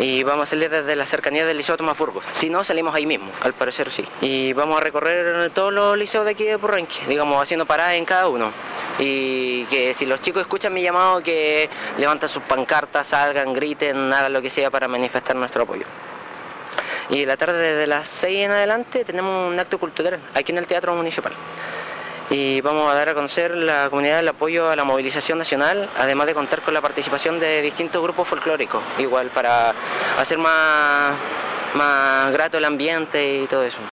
y vamos a salir desde la cercanía del Liceo Tomás Burgos. Si no, salimos ahí mismo, al parecer sí. Y vamos a recorrer todos los liceos de aquí de Purranque, digamos, haciendo paradas en cada uno. Y que si los chicos escuchan mi llamado, que levanten sus pancartas, salgan, griten, hagan lo que sea para manifestar nuestro apoyo. Y la tarde desde las 6 en adelante tenemos un acto cultural aquí en el Teatro Municipal y vamos a dar a conocer la comunidad el apoyo a la movilización nacional, además de contar con la participación de distintos grupos folclóricos, igual para hacer más, más grato el ambiente y todo eso.